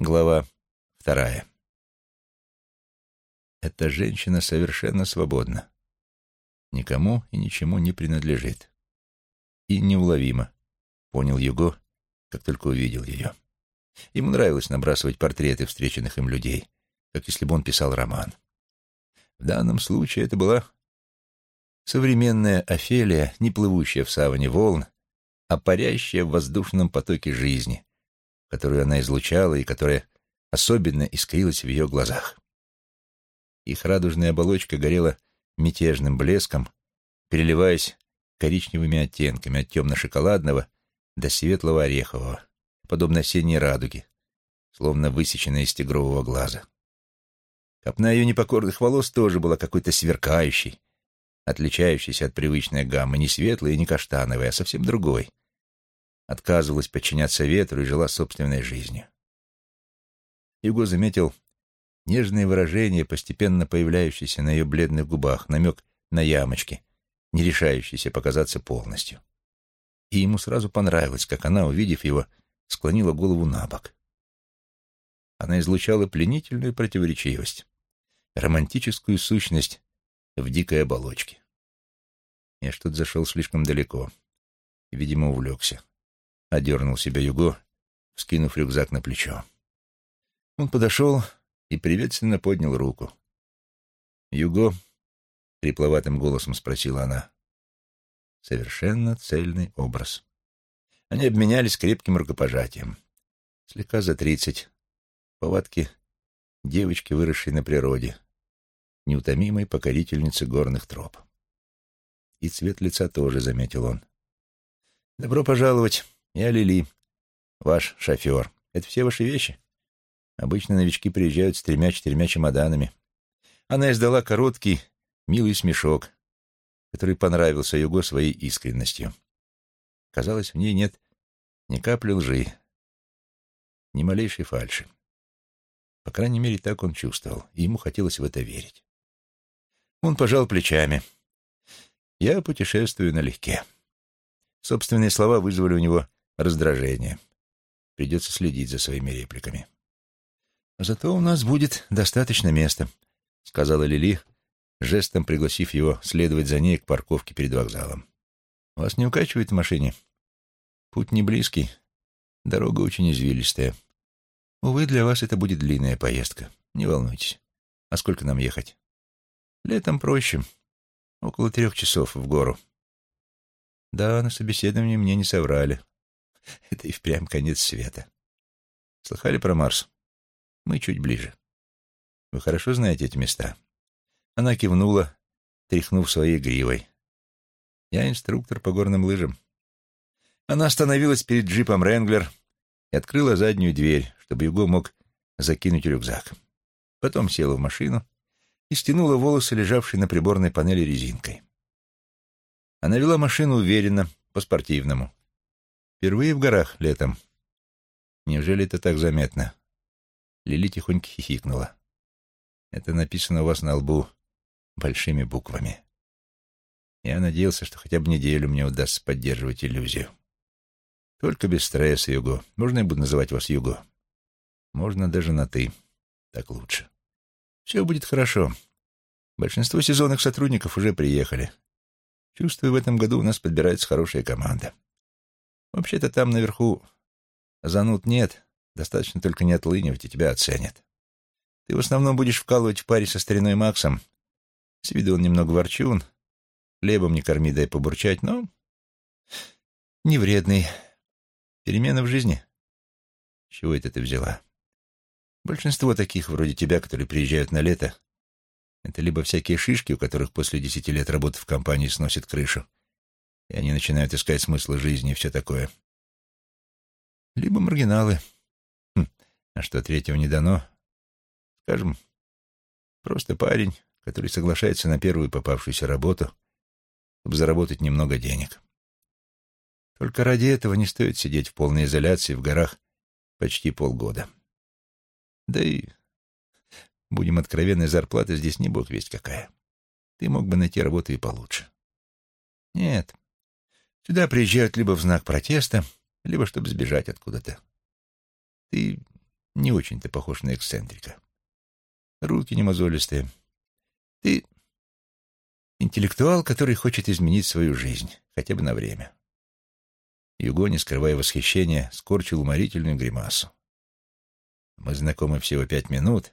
Глава вторая. Эта женщина совершенно свободна. Никому и ничему не принадлежит. И неуловимо, понял Юго, как только увидел ее. Ему нравилось набрасывать портреты встреченных им людей, как если бы он писал роман. В данном случае это была современная Офелия, не плывущая в саване волн, а парящая в воздушном потоке жизни, которую она излучала и которая особенно искрилась в ее глазах. Их радужная оболочка горела мятежным блеском, переливаясь коричневыми оттенками от темно-шоколадного до светлого орехового, подобно осенней радуге, словно высеченная из тигрового глаза. Копна ее непокорных волос тоже была какой-то сверкающей, отличающейся от привычной гаммы, не светлой и не каштановой, а совсем другой, отказывалась подчиняться ветру и жила собственной жизнью. Юго заметил нежные выражения, постепенно появляющиеся на ее бледных губах, намек на ямочки, не решающиеся показаться полностью. И ему сразу понравилось, как она, увидев его, склонила голову на бок. Она излучала пленительную противоречивость, романтическую сущность в дикой оболочке. Я что-то зашел слишком далеко и, видимо, увлекся. Одернул себя Юго, скинув рюкзак на плечо. Он подошел и приветственно поднял руку. «Юго?» — хрипловатым голосом спросила она. Совершенно цельный образ. Они обменялись крепким рукопожатием. Слегка за тридцать. Повадки девочки, выросшей на природе, неутомимой покорительницы горных троп. И цвет лица тоже, заметил он. «Добро пожаловать!» Я Лили, ваш шофер. Это все ваши вещи? Обычно новички приезжают с тремя-четырьмя чемоданами. Она издала короткий, милый смешок, который понравился Юго своей искренностью. Казалось, в ней нет ни капли лжи, ни малейшей фальши. По крайней мере, так он чувствовал, и ему хотелось в это верить. Он пожал плечами. «Я путешествую налегке». Собственные слова вызвали у него раздражение. Придется следить за своими репликами. «Зато у нас будет достаточно места», — сказала Лили, жестом пригласив его следовать за ней к парковке перед вокзалом. «Вас не укачивает в машине? Путь не близкий, дорога очень извилистая. Увы, для вас это будет длинная поездка. Не волнуйтесь. А сколько нам ехать? Летом проще. Около трех часов в гору. Да, на собеседовании мне не соврали. Это и впрямь конец света. Слыхали про Марс? Мы чуть ближе. Вы хорошо знаете эти места? Она кивнула, тряхнув своей гривой. Я инструктор по горным лыжам. Она остановилась перед джипом «Ренглер» и открыла заднюю дверь, чтобы Юго мог закинуть рюкзак. Потом села в машину и стянула волосы, лежавшие на приборной панели резинкой. Она вела машину уверенно, по-спортивному. Впервые в горах летом. Неужели это так заметно? Лили тихонько хихикнула. Это написано у вас на лбу большими буквами. Я надеялся, что хотя бы неделю мне удастся поддерживать иллюзию. Только без стресса, Юго. Можно я буду называть вас Юго? Можно даже на «ты». Так лучше. Все будет хорошо. Большинство сезонных сотрудников уже приехали. Чувствую, в этом году у нас подбирается хорошая команда. Вообще-то там наверху зануд нет, достаточно только не отлынивать, и тебя оценят. Ты в основном будешь вкалывать в паре со стариной Максом. С виду он немного ворчун, хлебом не корми, дай побурчать, но не вредный. Перемена в жизни? чего это ты взяла? Большинство таких, вроде тебя, которые приезжают на лето, это либо всякие шишки, у которых после десяти лет работы в компании сносит крышу, и они начинают искать смысл жизни и все такое. Либо маргиналы. Хм, а что, третьего не дано? Скажем, просто парень, который соглашается на первую попавшуюся работу, чтобы заработать немного денег. Только ради этого не стоит сидеть в полной изоляции в горах почти полгода. Да и, будем откровенны, зарплата здесь не бог весть какая. Ты мог бы найти работу и получше. Нет, Сюда приезжают либо в знак протеста, либо чтобы сбежать откуда-то. Ты не очень-то похож на эксцентрика. Руки не мозолистые. Ты интеллектуал, который хочет изменить свою жизнь, хотя бы на время. Юго, не скрывая восхищения, скорчил уморительную гримасу. Мы знакомы всего пять минут,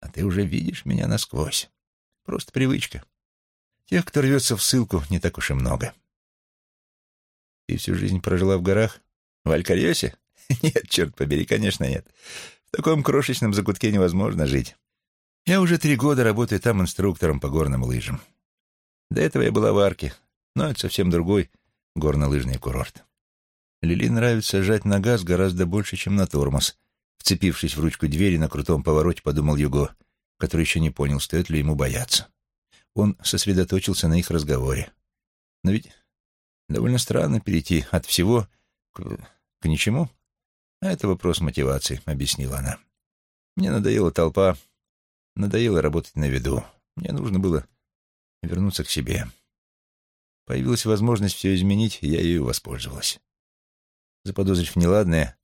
а ты уже видишь меня насквозь. Просто привычка. Тех, кто рвется в ссылку, не так уж и много. Ты всю жизнь прожила в горах? В Алькарьосе? Нет, черт побери, конечно, нет. В таком крошечном закутке невозможно жить. Я уже три года работаю там инструктором по горным лыжам. До этого я была в Арке, но это совсем другой горнолыжный курорт. Лили нравится жать на газ гораздо больше, чем на тормоз. Вцепившись в ручку двери на крутом повороте, подумал Юго, который еще не понял, стоит ли ему бояться. Он сосредоточился на их разговоре. Но ведь довольно странно перейти от всего к, к ничему. А это вопрос мотивации, — объяснила она. Мне надоела толпа, надоело работать на виду. Мне нужно было вернуться к себе. Появилась возможность все изменить, и я ею воспользовалась. Заподозрив неладное,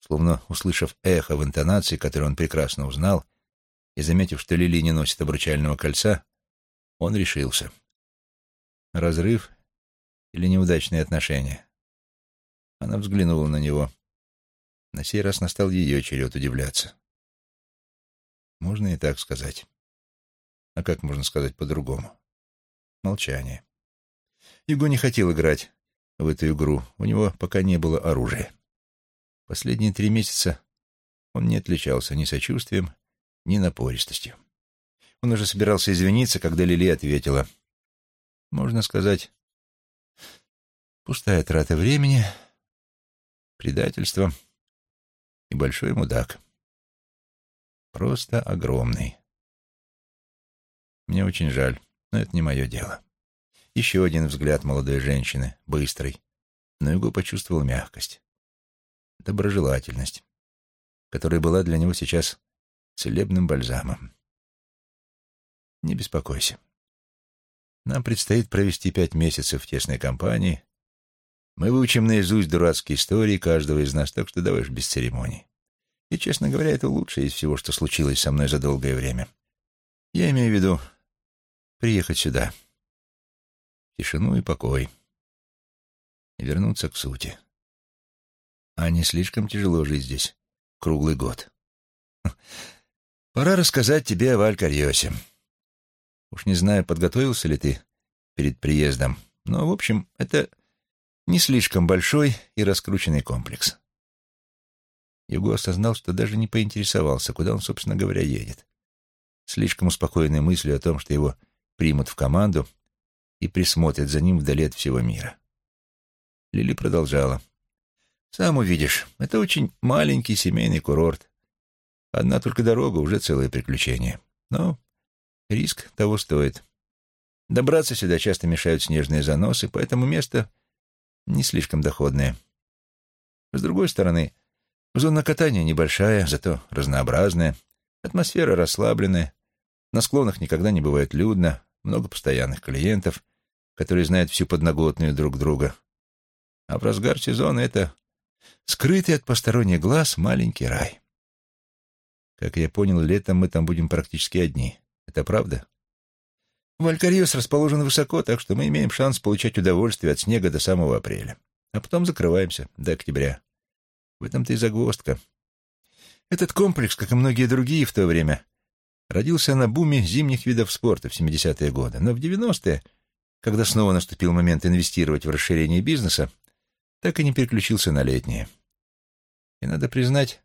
словно услышав эхо в интонации, которую он прекрасно узнал, и заметив, что Лили не носит обручального кольца, он решился. Разрыв или неудачные отношения? Она взглянула на него. На сей раз настал ее черед удивляться. Можно и так сказать. А как можно сказать по-другому? Молчание. Его не хотел играть в эту игру. У него пока не было оружия. Последние три месяца он не отличался ни сочувствием, ни напористостью. Он уже собирался извиниться, когда Лили ответила. Можно сказать, пустая трата времени, предательство и большой мудак. Просто огромный. Мне очень жаль, но это не мое дело. Еще один взгляд молодой женщины, быстрый, но Юго почувствовал мягкость, доброжелательность, которая была для него сейчас целебным бальзамом. Не беспокойся. Нам предстоит провести пять месяцев в тесной компании. Мы выучим наизусть дурацкие истории каждого из нас, так что давай ж без церемоний. И, честно говоря, это лучшее из всего, что случилось со мной за долгое время. Я имею в виду приехать сюда. Тишину и покой. И вернуться к сути. А не слишком тяжело жить здесь круглый год. Пора рассказать тебе о Валькарьосе. Уж не знаю, подготовился ли ты перед приездом, но, в общем, это не слишком большой и раскрученный комплекс. Юго осознал, что даже не поинтересовался, куда он, собственно говоря, едет. Слишком успокоенной мыслью о том, что его примут в команду и присмотрят за ним вдали от всего мира. Лили продолжала. «Сам увидишь, это очень маленький семейный курорт. Одна только дорога — уже целое приключение. Но риск того стоит. Добраться сюда часто мешают снежные заносы, поэтому место не слишком доходное. С другой стороны, Зона катания небольшая, зато разнообразная, атмосфера расслабленная, на склонах никогда не бывает людно, много постоянных клиентов, которые знают всю подноготную друг друга. А в разгар сезона это скрытый от посторонних глаз маленький рай. Как я понял, летом мы там будем практически одни. Это правда? Валькариос расположен высоко, так что мы имеем шанс получать удовольствие от снега до самого апреля. А потом закрываемся до октября. В этом-то и загвоздка. Этот комплекс, как и многие другие в то время, родился на буме зимних видов спорта в 70-е годы. Но в 90-е, когда снова наступил момент инвестировать в расширение бизнеса, так и не переключился на летние. И надо признать,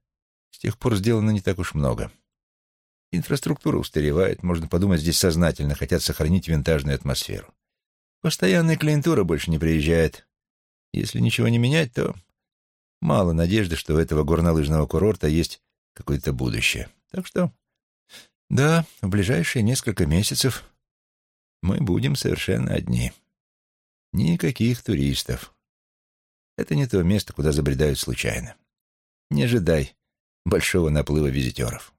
с тех пор сделано не так уж много. Инфраструктура устаревает, можно подумать, здесь сознательно хотят сохранить винтажную атмосферу. Постоянная клиентура больше не приезжает. Если ничего не менять, то Мало надежды, что у этого горнолыжного курорта есть какое-то будущее. Так что, да, в ближайшие несколько месяцев мы будем совершенно одни. Никаких туристов. Это не то место, куда забредают случайно. Не ожидай большого наплыва визитеров.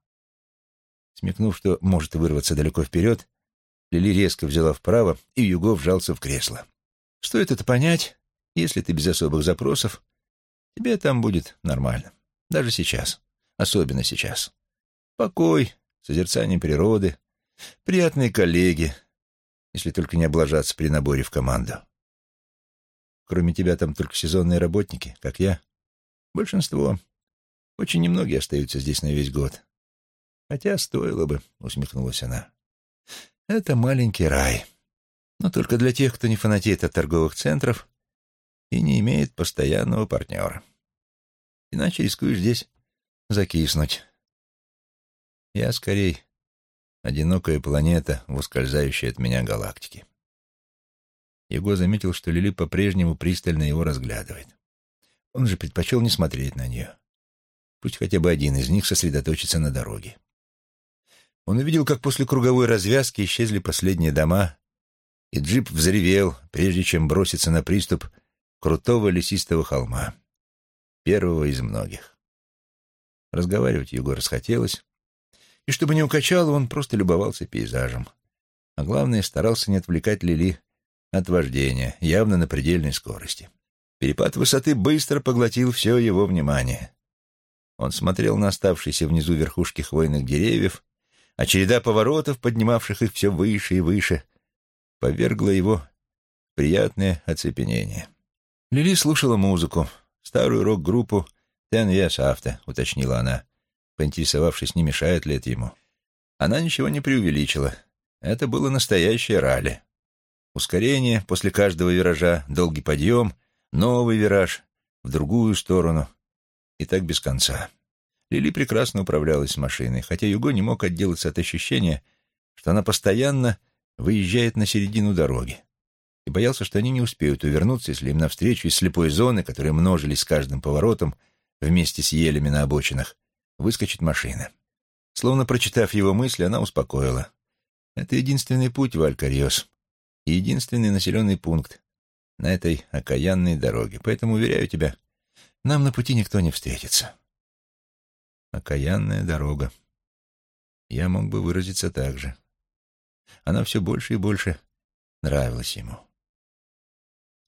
Смекнув, что может вырваться далеко вперед, Лили резко взяла вправо, и Юго вжался в кресло. Стоит это понять, если ты без особых запросов Тебе там будет нормально. Даже сейчас. особенно сейчас. Покой, созерцание природы, приятные коллеги, если только не облажаться при наборе в команду. Кроме тебя там только сезонные работники, как я. Большинство. Очень немногие остаются здесь на весь год. Хотя стоило бы, — усмехнулась она. Это маленький рай. Но только для тех, кто не фанатеет от торговых центров и не имеет постоянного партнера. Иначе рискуешь здесь закиснуть. Я скорей одинокая планета в ускользающей от меня галактике. Его заметил, что Лили по-прежнему пристально его разглядывает. Он же предпочел не смотреть на нее. Пусть хотя бы один из них сосредоточится на дороге. Он увидел, как после круговой развязки исчезли последние дома, и джип взревел, прежде чем броситься на приступ крутого лесистого холма, первого из многих. Разговаривать Егор расхотелось, и чтобы не укачало, он просто любовался пейзажем. А главное, старался не отвлекать Лили от вождения, явно на предельной скорости. Перепад высоты быстро поглотил все его внимание. Он смотрел на оставшиеся внизу верхушки хвойных деревьев, а череда поворотов, поднимавших их все выше и выше, повергла его приятное оцепенение. Лили слушала музыку, старую рок-группу «Ten Years After», — уточнила она, поинтересовавшись, не мешает ли это ему. Она ничего не преувеличила. Это было настоящее ралли. Ускорение после каждого виража, долгий подъем, новый вираж в другую сторону. И так без конца. Лили прекрасно управлялась машиной, хотя Юго не мог отделаться от ощущения, что она постоянно выезжает на середину дороги. И боялся, что они не успеют увернуться, если им навстречу из слепой зоны, которые множились с каждым поворотом вместе с елями на обочинах, выскочит машина. Словно прочитав его мысли, она успокоила. Это единственный путь в Алькариос и единственный населенный пункт на этой окаянной дороге. Поэтому, уверяю тебя, нам на пути никто не встретится. Окаянная дорога. Я мог бы выразиться так же. Она все больше и больше нравилась ему.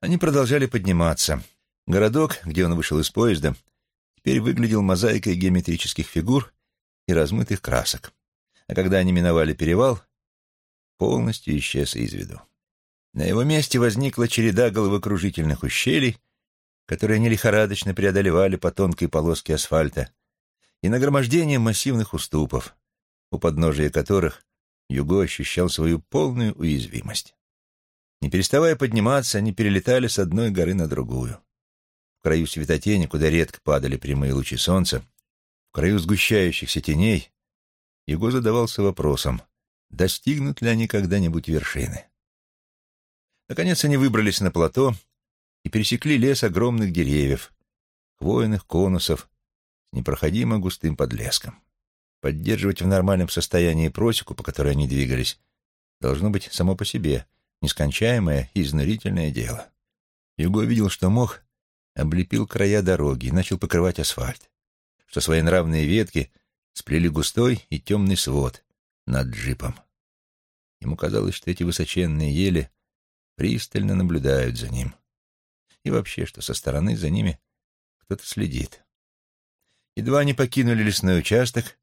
Они продолжали подниматься. Городок, где он вышел из поезда, теперь выглядел мозаикой геометрических фигур и размытых красок. А когда они миновали перевал, полностью исчез из виду. На его месте возникла череда головокружительных ущелий, которые они лихорадочно преодолевали по тонкой полоске асфальта, и нагромождение массивных уступов, у подножия которых Юго ощущал свою полную уязвимость. Не переставая подниматься, они перелетали с одной горы на другую. В краю светотени, куда редко падали прямые лучи солнца, в краю сгущающихся теней, Юго задавался вопросом, достигнут ли они когда-нибудь вершины. Наконец они выбрались на плато и пересекли лес огромных деревьев, хвойных конусов непроходимо густым подлеском. Поддерживать в нормальном состоянии просеку, по которой они двигались, должно быть само по себе нескончаемое и изнурительное дело. Юго видел, что мох облепил края дороги и начал покрывать асфальт, что свои нравные ветки сплели густой и темный свод над джипом. Ему казалось, что эти высоченные ели пристально наблюдают за ним. И вообще, что со стороны за ними кто-то следит. Едва они покинули лесной участок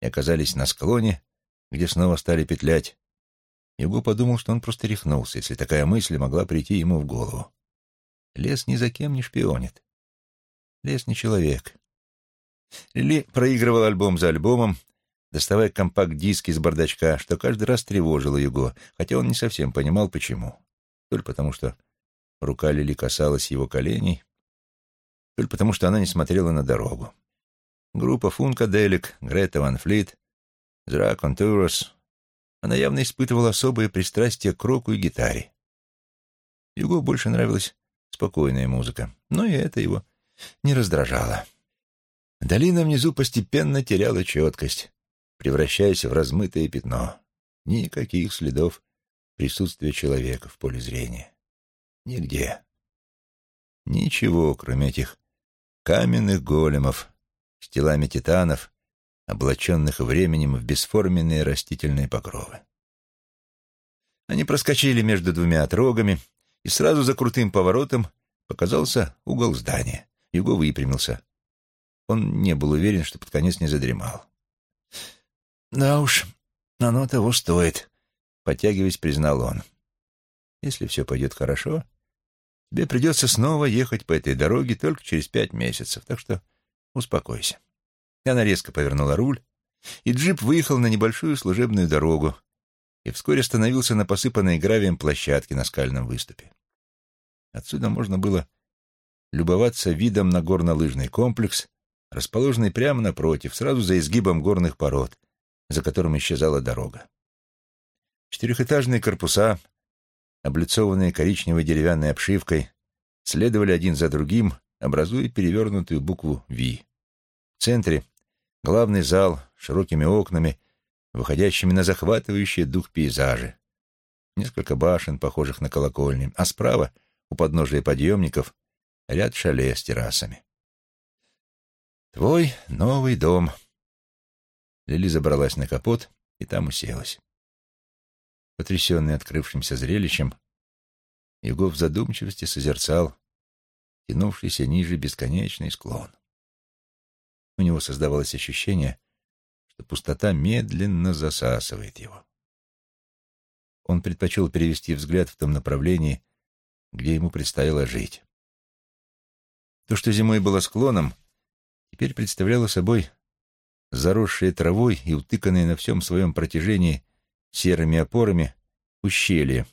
и оказались на склоне, где снова стали петлять, Юго подумал, что он просто рехнулся, если такая мысль могла прийти ему в голову. Лес ни за кем не шпионит. Лес не человек. Лили проигрывал альбом за альбомом, доставая компакт-диск из бардачка, что каждый раз тревожило Юго, хотя он не совсем понимал, почему то ли потому, что рука Лили касалась его коленей, то ли потому, что она не смотрела на дорогу. Группа Функаделик, Грета Ван Флит, Зра Контурос. Она явно испытывала особое пристрастие к року и гитаре. Юго больше нравилась спокойная музыка, но и это его не раздражало. Долина внизу постепенно теряла четкость, превращаясь в размытое пятно. Никаких следов присутствие человека в поле зрения. Нигде. Ничего, кроме этих каменных големов с телами титанов, облаченных временем в бесформенные растительные покровы. Они проскочили между двумя отрогами, и сразу за крутым поворотом показался угол здания. Юго выпрямился. он не был уверен, что под конец не задремал. «Да уж, оно того стоит», — подтягиваясь, признал он. «Если все пойдет хорошо, тебе придется снова ехать по этой дороге только через пять месяцев, так что успокойся». Она резко повернула руль, и джип выехал на небольшую служебную дорогу и вскоре остановился на посыпанной гравием площадке на скальном выступе. Отсюда можно было любоваться видом на горнолыжный комплекс, расположенный прямо напротив, сразу за изгибом горных пород, за которым исчезала дорога. Четырехэтажные корпуса, облицованные коричневой деревянной обшивкой, следовали один за другим, образуя перевернутую букву «Ви». В центре — главный зал с широкими окнами, выходящими на захватывающие дух пейзажи. Несколько башен, похожих на колокольни, а справа, у подножия подъемников, ряд шале с террасами. «Твой новый дом», Лили забралась на капот и там уселась. Потрясенный открывшимся зрелищем, его в задумчивости созерцал тянувшийся ниже бесконечный склон. У него создавалось ощущение, что пустота медленно засасывает его. Он предпочел перевести взгляд в том направлении, где ему предстояло жить. То, что зимой было склоном, теперь представляло собой заросшие травой и утыканные на всем своем протяжении серыми опорами ущелье,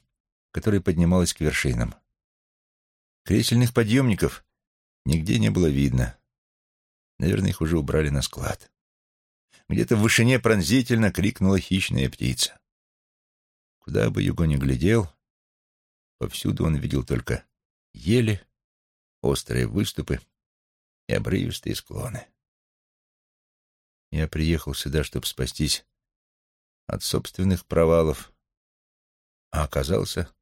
которое поднималось к вершинам. Кресельных подъемников нигде не было видно. Наверное, их уже убрали на склад. Где-то в вышине пронзительно крикнула хищная птица. Куда бы Юго ни глядел, повсюду он видел только ели, острые выступы и обрывистые склоны. Я приехал сюда, чтобы спастись от собственных провалов, а оказался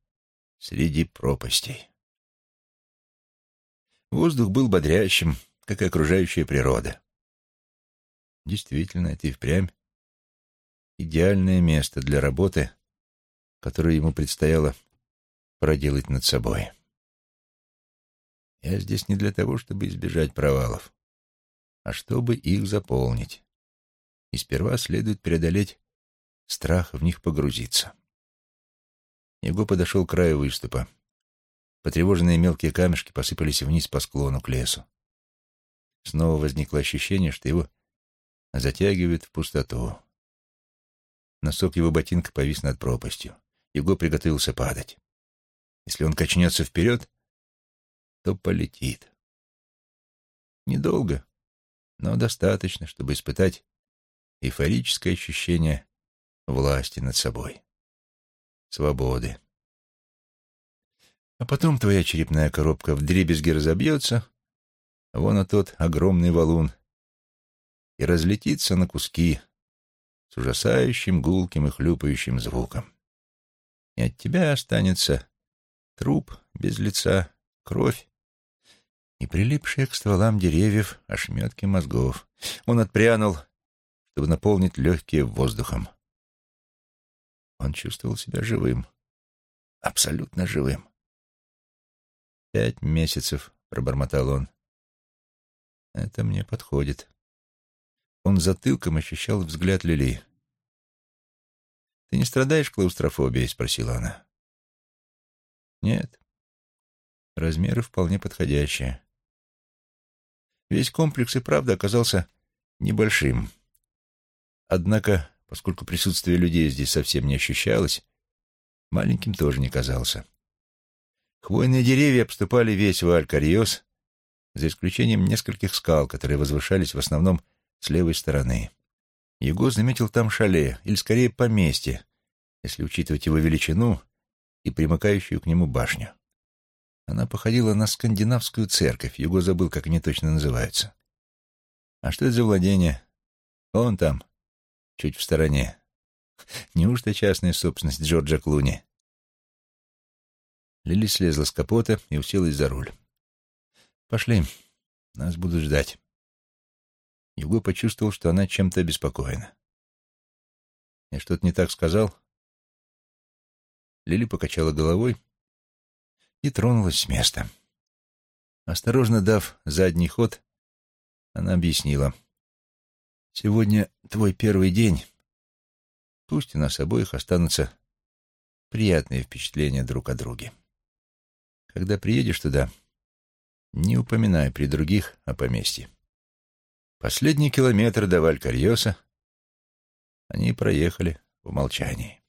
среди пропастей. Воздух был бодрящим, как и окружающая природа. Действительно, это и впрямь идеальное место для работы, которую ему предстояло проделать над собой. Я здесь не для того, чтобы избежать провалов, а чтобы их заполнить и сперва следует преодолеть страх в них погрузиться. Его подошел к краю выступа. Потревоженные мелкие камешки посыпались вниз по склону к лесу. Снова возникло ощущение, что его затягивает в пустоту. Носок его ботинка повис над пропастью. Его приготовился падать. Если он качнется вперед, то полетит. Недолго, но достаточно, чтобы испытать эйфорическое ощущение власти над собой, свободы. А потом твоя черепная коробка вдребезги разобьется, вон а тот огромный валун, и разлетится на куски с ужасающим гулким и хлюпающим звуком. И от тебя останется труп без лица, кровь и прилипшие к стволам деревьев ошметки мозгов. Он отпрянул чтобы наполнить легкие воздухом. Он чувствовал себя живым, абсолютно живым. «Пять месяцев», — пробормотал он. «Это мне подходит». Он затылком ощущал взгляд Лили. «Ты не страдаешь клаустрофобией?» — спросила она. «Нет. Размеры вполне подходящие». Весь комплекс и правда оказался небольшим. Однако, поскольку присутствие людей здесь совсем не ощущалось, маленьким тоже не казался. Хвойные деревья обступали весь Валь-Карьос, за исключением нескольких скал, которые возвышались в основном с левой стороны. Его заметил там шале, или скорее поместье, если учитывать его величину и примыкающую к нему башню. Она походила на скандинавскую церковь, Его забыл, как они точно называются. А что это за владение? Он там, чуть в стороне. Неужто частная собственность Джорджа Клуни? Лили слезла с капота и уселась за руль. «Пошли, нас будут ждать». Юго почувствовал, что она чем-то обеспокоена. «Я что-то не так сказал?» Лили покачала головой и тронулась с места. Осторожно дав задний ход, Она объяснила. «Сегодня твой первый день. Пусть у нас обоих останутся приятные впечатления друг о друге. Когда приедешь туда, не упоминай при других о поместье. Последний километр до Валькарьоса они проехали в молчании.